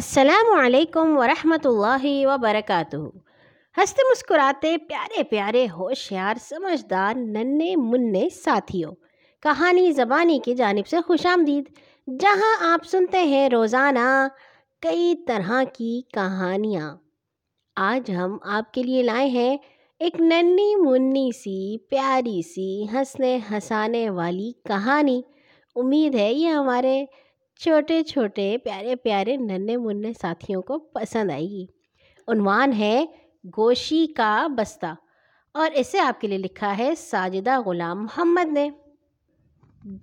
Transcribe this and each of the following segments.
السلام علیکم ورحمۃ اللہ وبرکاتہ۔ ہنستے مسکراتے پیارے پیارے ہوشیار، سمجھدار ننے منے ساتھیوں۔ کہانی زبانی کی جانب سے خوش آمدید۔ جہاں آپ سنتے ہیں روزانہ کئی طرح کی کہانیاں۔ آج ہم آپ کے لیے لائے ہیں ایک ننی منی سی، پیاری سی، ہنسنے ہنسانے والی کہانی۔ امید ہے یہ ہمارے چھوٹے چھوٹے پیارے پیارے ننے منے ساتھیوں کو پسند آئے گی عنوان ہے گوشی کا بستہ اور اسے آپ کے لیے لکھا ہے ساجدہ غلام محمد نے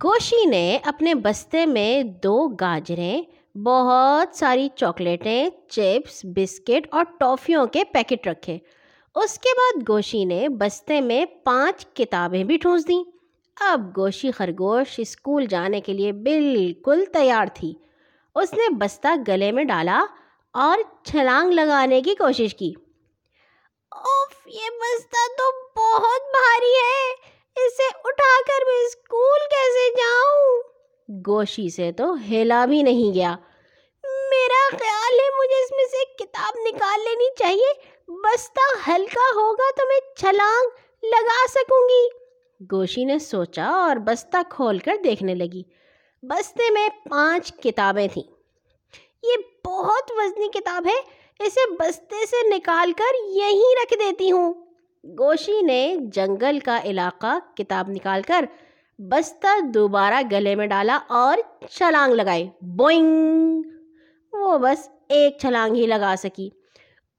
گوشی نے اپنے بستے میں دو گاجریں بہت ساری چاکلیٹیں چپس بسکٹ اور ٹافیوں کے پیکٹ رکھے اس کے بعد گوشی نے بستے میں پانچ کتابیں بھی ٹھونس دیں اب گوشی خرگوش اسکول جانے کے لیے بالکل تیار تھی۔ اس نے بستہ گلے میں ڈالا اور چھلانگ لگانے کی کوشش کی۔ اوف، یہ بستہ تو بہت بھاری ہے۔ اسے اٹھا کر میں اسکول کیسے جاؤں؟ گوشی سے تو ہلا بھی نہیں گیا۔ میرا خیال ہے مجھے اس میں سے کتاب نکال لینی چاہیے۔ بستہ ہلکا ہوگا تو میں چھلانگ لگا سکوں گی۔ گوشی نے سوچا اور بستہ کھول کر دیکھنے لگی۔ بستے میں پانچ کتابیں تھیں۔ یہ بہت وزنی کتاب ہے۔ اسے بستے سے نکال کر یہیں رکھ دیتی ہوں۔ گوشی نے جنگل کا علاقہ کتاب نکال کر بستہ دوبارہ گلے میں ڈالا اور چھلانگ لگائی۔ بوئنگ! وہ بس ایک چھلانگ ہی لگا سکی۔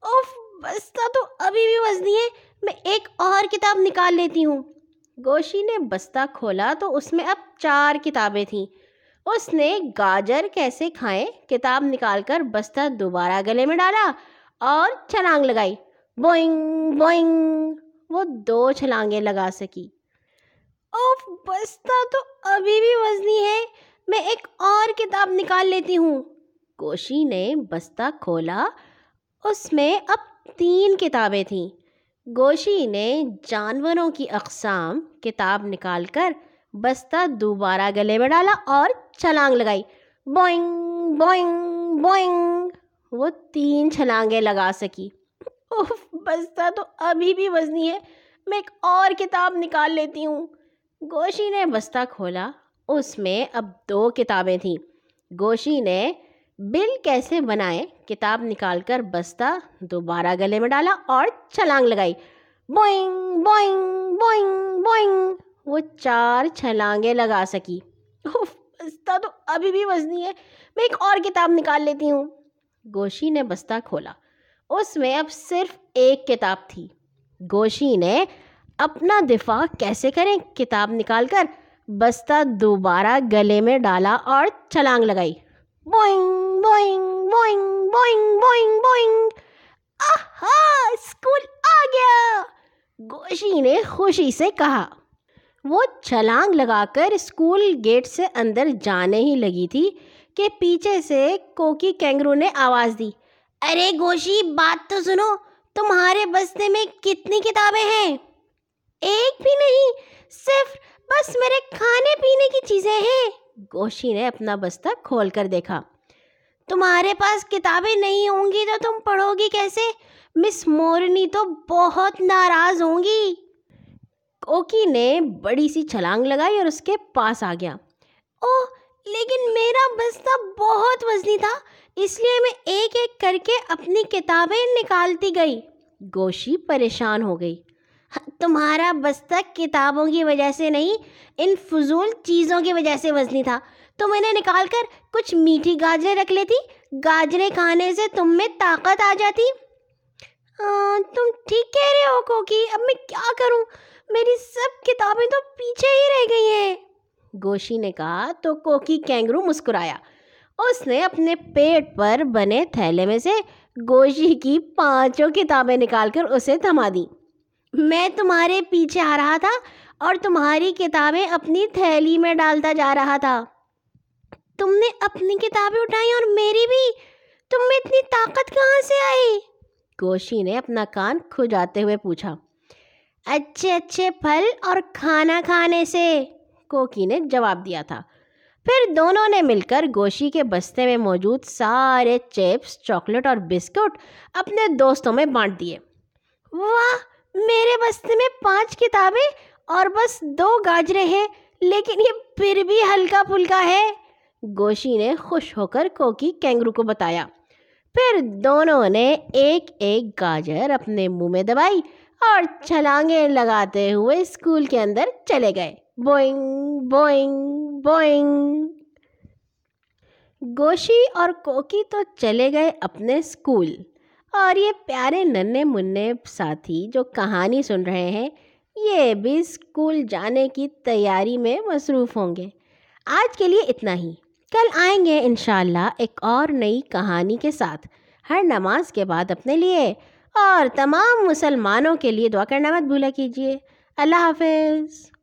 اوف! بستہ تو ابھی بھی وزنی ہے۔ میں ایک اور کتاب نکال لیتی ہوں۔ گوشی نے بستہ کھولا تو اس میں اب چار کتابیں تھیں۔ اس نے گاجر کیسے کھائیں کتاب نکال کر بستہ دوبارہ گلے میں ڈالا اور چھلانگ لگائی۔ بوئنگ بوئنگ۔ وہ دو چھلانگیں لگا سکی۔ اوف، بستہ تو ابھی بھی وزنی ہے۔ میں ایک اور کتاب نکال لیتی ہوں۔ گوشی نے بستہ کھولا۔ اس میں اب تین کتابیں تھیں۔ گوشی نے جانوروں کی اقسام کتاب نکال کر بستہ دوبارہ گلے میں ڈالا اور چھلانگ لگائی۔ بوئنگ بوئنگ بوئنگ۔ وہ تین چھلانگیں لگا سکی۔ اوف، بستہ تو ابھی بھی وزنی ہے۔ میں ایک اور کتاب نکال لیتی ہوں۔ گوشی نے بستہ کھولا۔ اس میں اب دو کتابیں تھیں۔ گوشی نے بل کیسے بنائے؟ کتاب نکال کر بستہ دوبارہ گلے میں ڈالا اور چھلانگ لگائی۔ بوئنگ بوئنگ بوئنگ بوئنگ۔ وہ چار چھلانگیں لگا سکی۔ بستہ تو ابھی بھی وزنی ہے۔ میں ایک اور کتاب نکال لیتی ہوں۔ گوشی نے بستہ کھولا۔ اس میں اب صرف ایک کتاب تھی۔ گوشی نے اپنا دفاع کیسے کریں؟ کتاب نکال کر بستہ دوبارہ گلے میں ڈالا اور چھلانگ لگائی۔ بوئنگ بوئنگ بوئنگ بوئنگ بوئنگ بوئنگ آہا اسکول آ گیا گوشی نے خوشی سے کہا وہ چھلانگ لگا کر اسکول گیٹ سے اندر جانے ہی لگی تھی کہ پیچھے سے کوکی کینگرو نے آواز دی ارے گوشی بات تو سنو تمہارے بستے میں کتنی کتابیں ہیں ایک بھی نہیں صرف بس میرے کھانے پینے کی چیزیں ہیں گوشی نے اپنا بستہ کھول کر دیکھا۔ تمہارے پاس کتابیں نہیں ہوں گی تو تم پڑھو گی کیسے؟ مس مورنی تو بہت ناراض ہوں گی۔ کوکی نے بڑی سی چھلانگ لگائی اور اس کے پاس آ گیا۔ اوہ، لیکن میرا بستہ بہت وزنی تھا، اس لیے میں ایک ایک کر کے اپنی کتابیں نکالتی گئی۔ گوشی پریشان ہو گئی۔ تمہارا بستہ کتابوں کی وجہ سے نہیں، ان فضول چیزوں کی وجہ سے وزنی تھا۔ تو میں نے نکال کر کچھ میٹھی گاجریں رکھ لیتی، گاجریں کھانے سے تم میں طاقت آ جاتی۔ تم ٹھیک کہہ رہے ہو، کوکی؟ اب میں کیا کروں؟ میری سب کتابیں تو پیچھے ہی رہ گئی ہیں۔ گوشی نے کہا تو کوکی کینگرو مسکرایا۔ اس نے اپنے پیٹ پر بنے تھیلے میں سے گوشی کی پانچوں کتابیں نکال کر اسے تھما دیں۔ میں تمہارے پیچھے آ رہا تھا اور تمہاری کتابیں اپنی تھیلی میں ڈالتا جا رہا تھا۔ تم نے اپنی کتابیں اٹھائی اور میری بھی۔ تم میں اتنی طاقت کہاں سے آئی؟ گوشی نے اپنا کان کھجاتے ہوئے پوچھا۔ اچھے اچھے پھل اور کھانا کھانے سے؟ کوکی نے جواب دیا تھا۔ پھر دونوں نے مل کر گوشی کے بستے میں موجود سارے چپس، چاکلیٹ اور بسکٹ اپنے دوستوں میں بانٹ دیے۔ واہ! میرے بستے میں پانچ کتابیں اور بس دو گاجرے ہیں، لیکن یہ پھر بھی ہلکا پھلکا ہے۔ گوشی نے خوش ہو کر کوکی کینگرو کو بتایا۔ پھر دونوں نے ایک ایک گاجر اپنے منہ میں دبائی اور چھلانگیں لگاتے ہوئے اسکول کے اندر چلے گئے۔ بوئنگ بوئنگ بوئنگ۔ گوشی اور کوکی تو چلے گئے اپنے اسکول۔ اور یہ پیارے ننے منے ساتھی جو کہانی سن رہے ہیں، یہ بھی اسکول جانے کی تیاری میں مصروف ہوں گے۔ آج کے لیے اتنا ہی۔ کل آئیں گے انشاءاللہ ایک اور نئی کہانی کے ساتھ۔ ہر نماز کے بعد اپنے لیے۔ اور تمام مسلمانوں کے لیے دعا کرنا مت بھولا کیجیے۔ اللہ حافظ۔